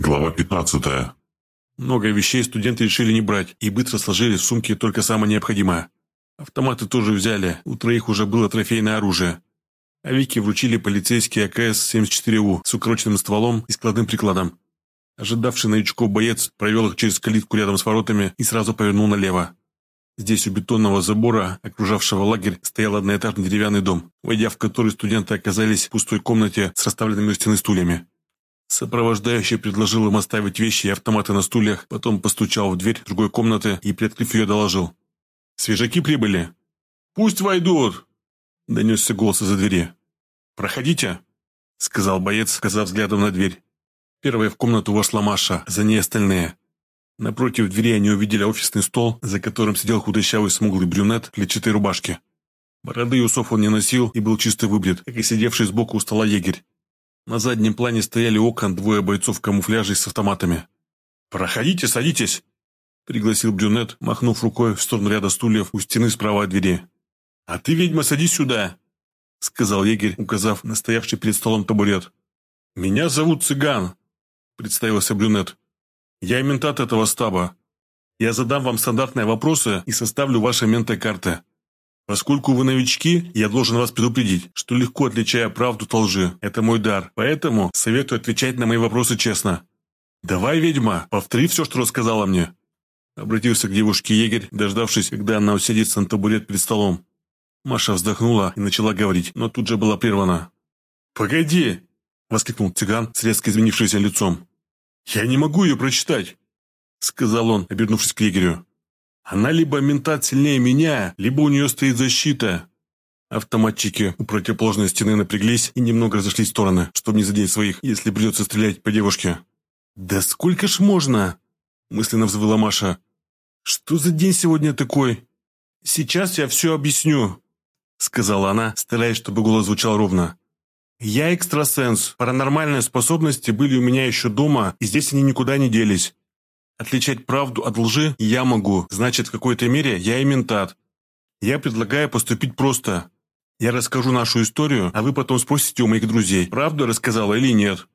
Глава 15. Много вещей студенты решили не брать и быстро сложили в сумки только самое необходимое. Автоматы тоже взяли, у троих уже было трофейное оружие. А Вике вручили полицейский АКС-74У с укороченным стволом и складным прикладом. Ожидавший новичков боец провел их через калитку рядом с воротами и сразу повернул налево. Здесь у бетонного забора, окружавшего лагерь, стоял одноэтажный деревянный дом, войдя в который студенты оказались в пустой комнате с расставленными у стены стульями. Сопровождающий предложил им оставить вещи и автоматы на стульях, потом постучал в дверь другой комнаты и, приоткрыв ее, доложил. «Свежаки прибыли». «Пусть войдут!» – донесся голос из-за двери. «Проходите», – сказал боец, сказав взглядом на дверь. Первая в комнату вошла Маша, за ней остальные. Напротив двери они увидели офисный стол, за которым сидел худощавый смуглый брюнет в клетчатой рубашке. Бороды и усов он не носил и был чисто выбрит, как и сидевший сбоку у стола егерь. На заднем плане стояли окон двое бойцов в камуфляже с автоматами. «Проходите, садитесь!» – пригласил брюнет, махнув рукой в сторону ряда стульев у стены справа от двери. «А ты, ведьма, садись сюда!» – сказал егерь, указав на стоявший перед столом табурет. «Меня зовут Цыган», – представился брюнет. «Я ментат этого стаба. Я задам вам стандартные вопросы и составлю ваши менты-карты. Поскольку вы новички, я должен вас предупредить, что легко отличаю правду от лжи. Это мой дар. Поэтому советую отвечать на мои вопросы честно. «Давай, ведьма, повтори все, что рассказала мне». Обратился к девушке егерь, дождавшись, когда она усядется на табурет перед столом. Маша вздохнула и начала говорить, но тут же была прервана. «Погоди!» – воскликнул цыган с резко изменившимся лицом. «Я не могу ее прочитать!» – сказал он, обернувшись к егерю. Она либо ментат сильнее меня, либо у нее стоит защита. Автоматчики у противоположной стены напряглись и немного разошлись в стороны, чтобы не задеть своих, если придется стрелять по девушке. «Да сколько ж можно?» – мысленно взвыла Маша. «Что за день сегодня такой?» «Сейчас я все объясню», – сказала она, стараясь, чтобы голос звучал ровно. «Я экстрасенс. Паранормальные способности были у меня еще дома, и здесь они никуда не делись. Отличать правду от лжи я могу, значит, в какой-то мере я имментат. Я предлагаю поступить просто. Я расскажу нашу историю, а вы потом спросите у моих друзей, правду рассказала или нет.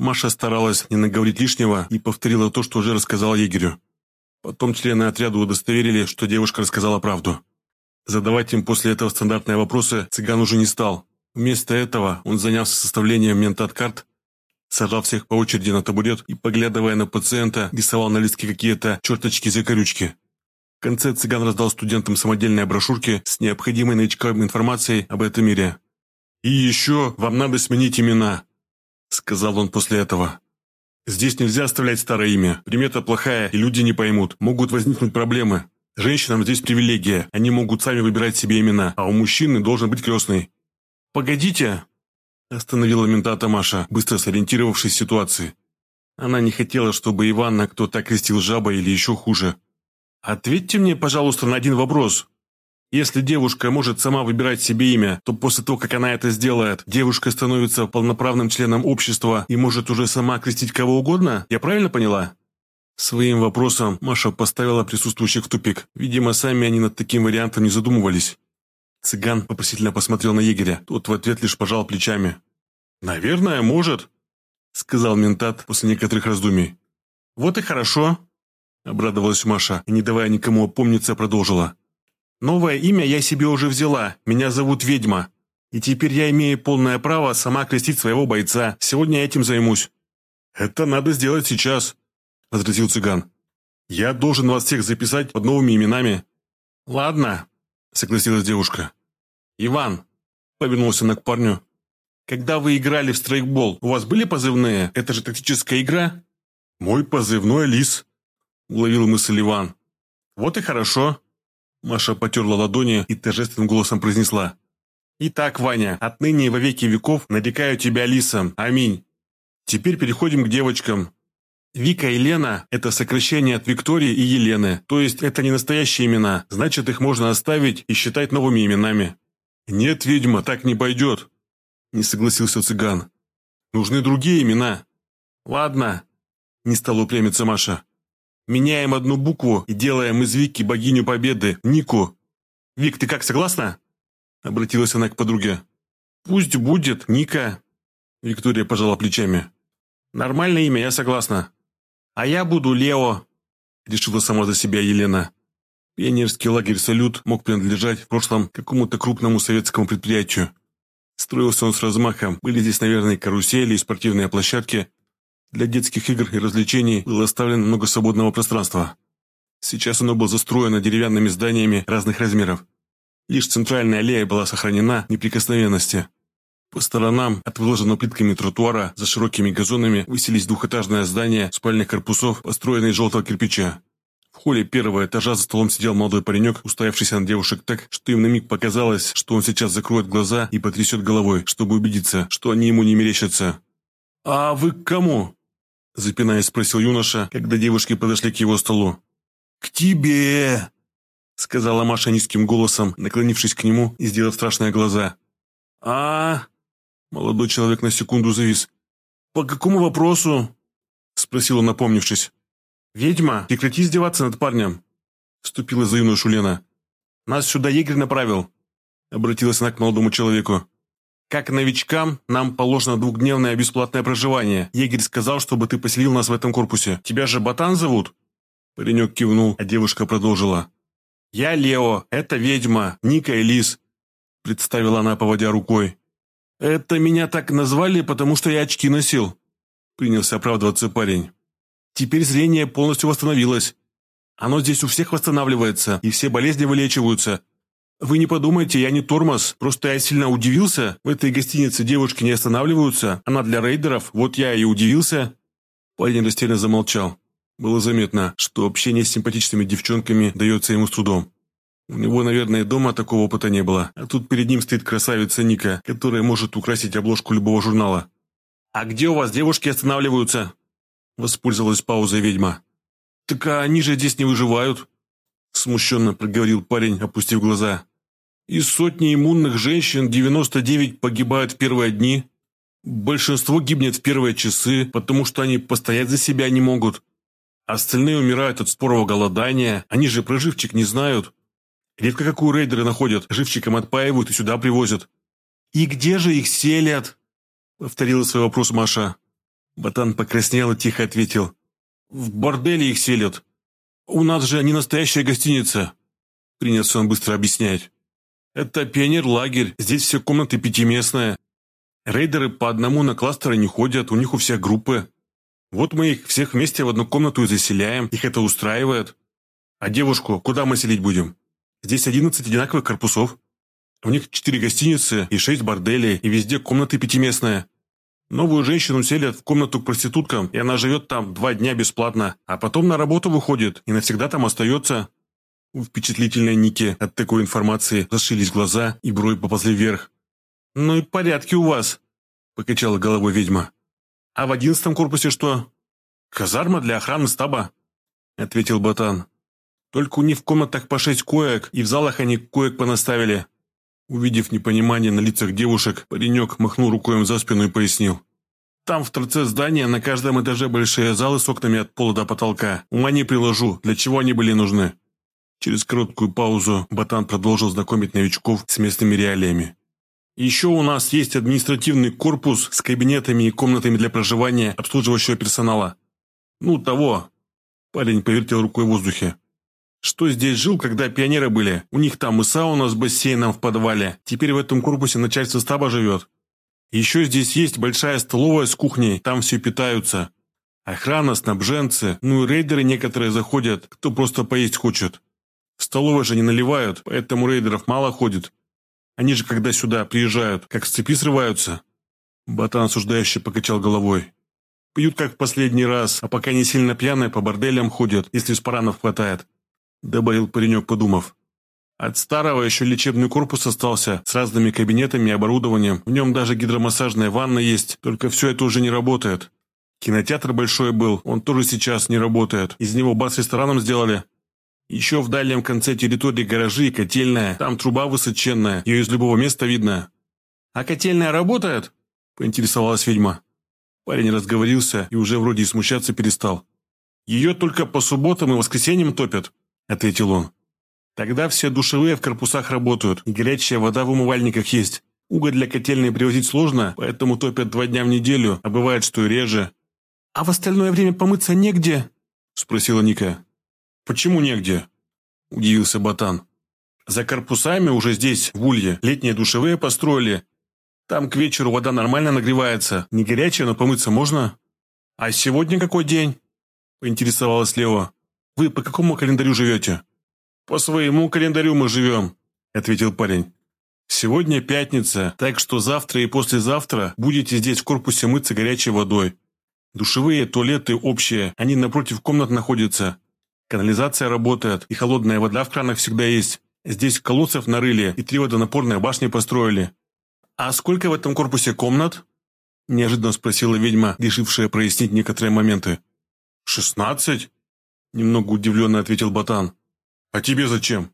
Маша старалась не наговорить лишнего и повторила то, что уже рассказала егерю. Потом члены отряда удостоверили, что девушка рассказала правду. Задавать им после этого стандартные вопросы цыган уже не стал. Вместо этого он занялся составлением ментат-карт сажал всех по очереди на табурет и, поглядывая на пациента, рисовал на листке какие-то черточки-закорючки. В конце цыган раздал студентам самодельные брошюрки с необходимой новичкам информацией об этом мире. «И еще вам надо сменить имена», — сказал он после этого. «Здесь нельзя оставлять старое имя. Примета плохая, и люди не поймут. Могут возникнуть проблемы. Женщинам здесь привилегия. Они могут сами выбирать себе имена, а у мужчины должен быть крестный». «Погодите», Остановила ментата Маша, быстро сориентировавшись в ситуации. Она не хотела, чтобы Ивана кто-то крестил жабой или еще хуже. «Ответьте мне, пожалуйста, на один вопрос. Если девушка может сама выбирать себе имя, то после того, как она это сделает, девушка становится полноправным членом общества и может уже сама крестить кого угодно? Я правильно поняла?» Своим вопросом Маша поставила присутствующих в тупик. Видимо, сами они над таким вариантом не задумывались. Цыган вопросительно посмотрел на егеря. Тот в ответ лишь пожал плечами. «Наверное, может», — сказал ментат после некоторых раздумий. «Вот и хорошо», — обрадовалась Маша и, не давая никому опомниться, продолжила. «Новое имя я себе уже взяла. Меня зовут Ведьма. И теперь я имею полное право сама крестить своего бойца. Сегодня я этим займусь». «Это надо сделать сейчас», — возразил цыган. «Я должен вас всех записать под новыми именами». «Ладно», — согласилась девушка. «Иван», — повернулся она к парню, — «когда вы играли в страйкбол, у вас были позывные? Это же тактическая игра?» «Мой позывной Лис», — уловил мысль Иван. «Вот и хорошо». Маша потерла ладони и торжественным голосом произнесла. «Итак, Ваня, отныне и во веки веков нарекаю тебя Лисом. Аминь. Теперь переходим к девочкам. Вика и Лена – это сокращение от Виктории и Елены, то есть это не настоящие имена, значит их можно оставить и считать новыми именами. «Нет, ведьма, так не пойдет», — не согласился цыган. «Нужны другие имена». «Ладно», — не стала упрямиться Маша. «Меняем одну букву и делаем из Вики богиню победы, Нику. Вик, ты как, согласна?» Обратилась она к подруге. «Пусть будет Ника», — Виктория пожала плечами. Нормальное имя, я согласна. А я буду Лео, решила сама за себя Елена. Пионерский лагерь «Салют» мог принадлежать в прошлом какому-то крупному советскому предприятию. Строился он с размахом, были здесь, наверное, карусели и спортивные площадки. Для детских игр и развлечений было оставлено много свободного пространства. Сейчас оно было застроено деревянными зданиями разных размеров. Лишь центральная аллея была сохранена неприкосновенности. По сторонам от выложенного плитками тротуара за широкими газонами высились двухэтажное здание спальных корпусов, построенные из желтого кирпича. В холле первого этажа за столом сидел молодой паренек, уставившийся на девушек так, что им на миг показалось, что он сейчас закроет глаза и потрясет головой, чтобы убедиться, что они ему не мерещатся. «А вы к кому?» Запинаясь, спросил юноша, когда девушки подошли к его столу. «К тебе!» Сказала Маша низким голосом, наклонившись к нему и сделав страшные глаза. а Молодой человек на секунду завис. «По какому вопросу?» Спросил он, напомнившись. «Ведьма, прекрати издеваться над парнем!» Вступила за юношу Лена. «Нас сюда егерь направил!» Обратилась она к молодому человеку. «Как новичкам, нам положено двухдневное бесплатное проживание. Егерь сказал, чтобы ты поселил нас в этом корпусе. Тебя же Ботан зовут?» Паренек кивнул, а девушка продолжила. «Я Лео, это ведьма, Ника и Лис», представила она, поводя рукой. «Это меня так назвали, потому что я очки носил», принялся оправдываться парень. Теперь зрение полностью восстановилось. Оно здесь у всех восстанавливается, и все болезни вылечиваются. Вы не подумайте, я не тормоз, просто я сильно удивился. В этой гостинице девушки не останавливаются, она для рейдеров, вот я и удивился». Парень растерянно замолчал. Было заметно, что общение с симпатичными девчонками дается ему с трудом. У него, наверное, дома такого опыта не было, а тут перед ним стоит красавица Ника, которая может украсить обложку любого журнала. «А где у вас девушки останавливаются?» Воспользовалась паузой ведьма. «Так а они же здесь не выживают», смущенно проговорил парень, опустив глаза. «Из сотни иммунных женщин 99 погибают в первые дни. Большинство гибнет в первые часы, потому что они постоять за себя не могут. Остальные умирают от спорого голодания, они же про живчик не знают. Редко какую рейдеры находят, живчиком отпаивают и сюда привозят». «И где же их селят?» Повторила свой вопрос Маша. Ботан покраснел и тихо ответил. «В борделе их селят. У нас же не настоящая гостиница», — принялся он быстро объяснять. «Это пионер-лагерь, здесь все комнаты пятиместные. Рейдеры по одному на кластеры не ходят, у них у всех группы. Вот мы их всех вместе в одну комнату и заселяем, их это устраивает. А девушку куда мы селить будем? Здесь одиннадцать одинаковых корпусов. У них четыре гостиницы и шесть борделей, и везде комнаты пятиместные. Новую женщину селят в комнату к проституткам, и она живет там два дня бесплатно, а потом на работу выходит и навсегда там остается. У впечатлительной Ники от такой информации зашились глаза и брови поползли вверх. «Ну и порядки у вас», – покачала головой ведьма. «А в одиннадцатом корпусе что?» «Казарма для охраны стаба», – ответил Ботан. «Только у них в комнатах по шесть коек, и в залах они коек понаставили. Увидев непонимание на лицах девушек, паренек махнул рукой им за спину и пояснил. «Там в торце здания на каждом этаже большие залы с окнами от пола до потолка. Ума не приложу, для чего они были нужны». Через короткую паузу Батан продолжил знакомить новичков с местными реалиями. «Еще у нас есть административный корпус с кабинетами и комнатами для проживания обслуживающего персонала. Ну, того». Парень повертел рукой в воздухе. Что здесь жил, когда пионеры были? У них там и сауна с бассейном в подвале. Теперь в этом корпусе начальство стаба живет. Еще здесь есть большая столовая с кухней, там все питаются. Охрана, снабженцы, ну и рейдеры некоторые заходят, кто просто поесть хочет. В столовой же не наливают, поэтому рейдеров мало ходит. Они же, когда сюда приезжают, как с цепи срываются. Батан осуждающе покачал головой. Пьют как в последний раз, а пока не сильно пьяные, по борделям ходят, если спаранов хватает добавил паренек, подумав. От старого еще лечебный корпус остался, с разными кабинетами и оборудованием. В нем даже гидромассажная ванна есть, только все это уже не работает. Кинотеатр большой был, он тоже сейчас не работает. Из него бас рестораном сделали. Еще в дальнем конце территории гаражи и котельная. Там труба высоченная, ее из любого места видно. «А котельная работает?» – поинтересовалась ведьма. Парень разговорился и уже вроде и смущаться перестал. «Ее только по субботам и воскресеньям топят», – ответил он. «Тогда все душевые в корпусах работают, горячая вода в умывальниках есть. Уголь для котельной привозить сложно, поэтому топят два дня в неделю, а бывает, что и реже. «А в остальное время помыться негде?» – спросила Ника. «Почему негде?» – удивился Ботан. «За корпусами уже здесь, в Улье, летние душевые построили. Там к вечеру вода нормально нагревается, не горячая, но помыться можно. А сегодня какой день?» – поинтересовалась Лева. «Вы по какому календарю живете?» «По своему календарю мы живем», – ответил парень. «Сегодня пятница, так что завтра и послезавтра будете здесь в корпусе мыться горячей водой. Душевые, туалеты общие, они напротив комнат находятся. Канализация работает, и холодная вода в кранах всегда есть. Здесь колодцев нарыли и три водонапорные башни построили. А сколько в этом корпусе комнат? Неожиданно спросила ведьма, решившая прояснить некоторые моменты. «Шестнадцать?» Немного удивленно ответил Ботан. «А тебе зачем?»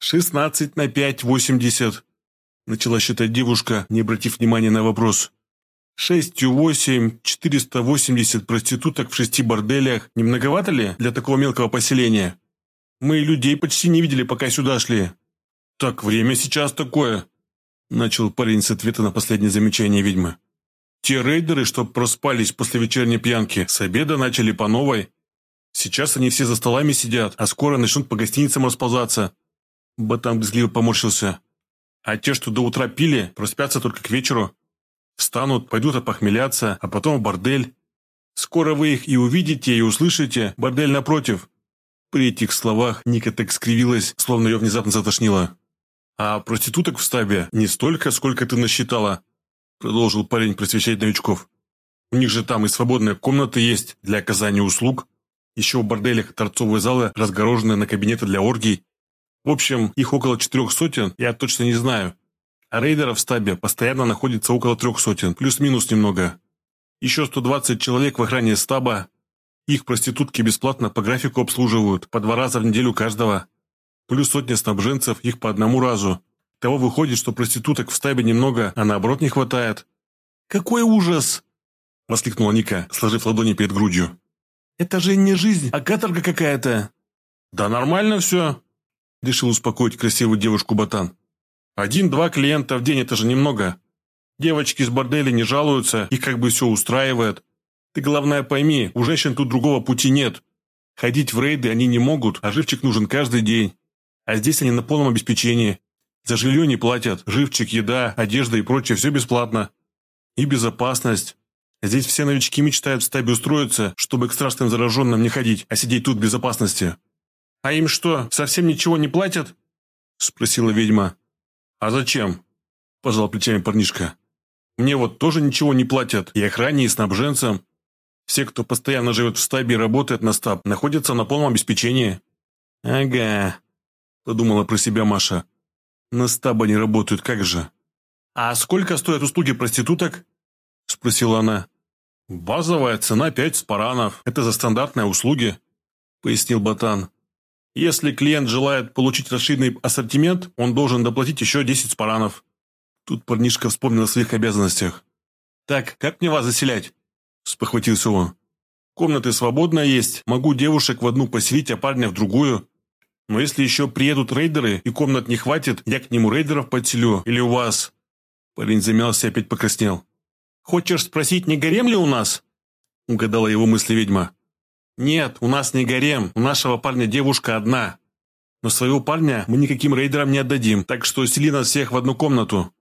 «Шестнадцать на пять восемьдесят», начала считать девушка, не обратив внимания на вопрос. Шестью восемь, четыреста восемьдесят проституток в шести борделях. Не многовато ли для такого мелкого поселения? Мы людей почти не видели, пока сюда шли. Так время сейчас такое. Начал парень с ответа на последнее замечание ведьмы. Те рейдеры, что проспались после вечерней пьянки, с обеда начали по новой. Сейчас они все за столами сидят, а скоро начнут по гостиницам расползаться. Батан брезгливо поморщился. А те, что до утра пили, проспятся только к вечеру. Встанут, пойдут опохмеляться, а потом в бордель. Скоро вы их и увидите, и услышите, бордель напротив». При этих словах Ника так скривилась, словно ее внезапно затошнило. «А проституток в стабе не столько, сколько ты насчитала», продолжил парень просвещать новичков. «У них же там и свободные комнаты есть для оказания услуг. Еще в борделях торцовые залы, разгороженные на кабинеты для оргий. В общем, их около четырех сотен, я точно не знаю. А рейдеров в стабе постоянно находится около трех сотен, плюс-минус немного. Еще 120 человек в охране стаба. Их проститутки бесплатно по графику обслуживают, по два раза в неделю каждого. Плюс сотня снабженцев, их по одному разу. Того выходит, что проституток в стабе немного, а наоборот не хватает. «Какой ужас!» – воскликнула Ника, сложив ладони перед грудью. «Это же не жизнь, а каторга какая-то!» «Да нормально все!» – решил успокоить красивую девушку Ботан. Один-два клиента в день – это же немного. Девочки из борделя не жалуются, их как бы все устраивает. Ты, главное, пойми, у женщин тут другого пути нет. Ходить в рейды они не могут, а живчик нужен каждый день. А здесь они на полном обеспечении. За жилье не платят, живчик, еда, одежда и прочее – все бесплатно. И безопасность. Здесь все новички мечтают в стабе устроиться, чтобы к страшным зараженным не ходить, а сидеть тут в безопасности. «А им что, совсем ничего не платят?» – спросила ведьма. «А зачем?» – пожал плечами парнишка. «Мне вот тоже ничего не платят, и охране, и снабженцам. Все, кто постоянно живет в стабе и работает на стаб, находятся на полном обеспечении». «Ага», – подумала про себя Маша. «На стаб они работают, как же?» «А сколько стоят услуги проституток?» – спросила она. «Базовая цена пять спаранов. Это за стандартные услуги», – пояснил Ботан. Если клиент желает получить расширенный ассортимент, он должен доплатить еще 10 спаранов. Тут парнишка вспомнил о своих обязанностях. «Так, как мне вас заселять?» – спохватился он. «Комнаты свободные есть, могу девушек в одну поселить, а парня в другую. Но если еще приедут рейдеры и комнат не хватит, я к нему рейдеров подселю, или у вас...» Парень замялся и опять покраснел. «Хочешь спросить, не гарем ли у нас?» – угадала его мысли ведьма. «Нет, у нас не гарем, у нашего парня девушка одна. Но своего парня мы никаким рейдерам не отдадим, так что сели нас всех в одну комнату».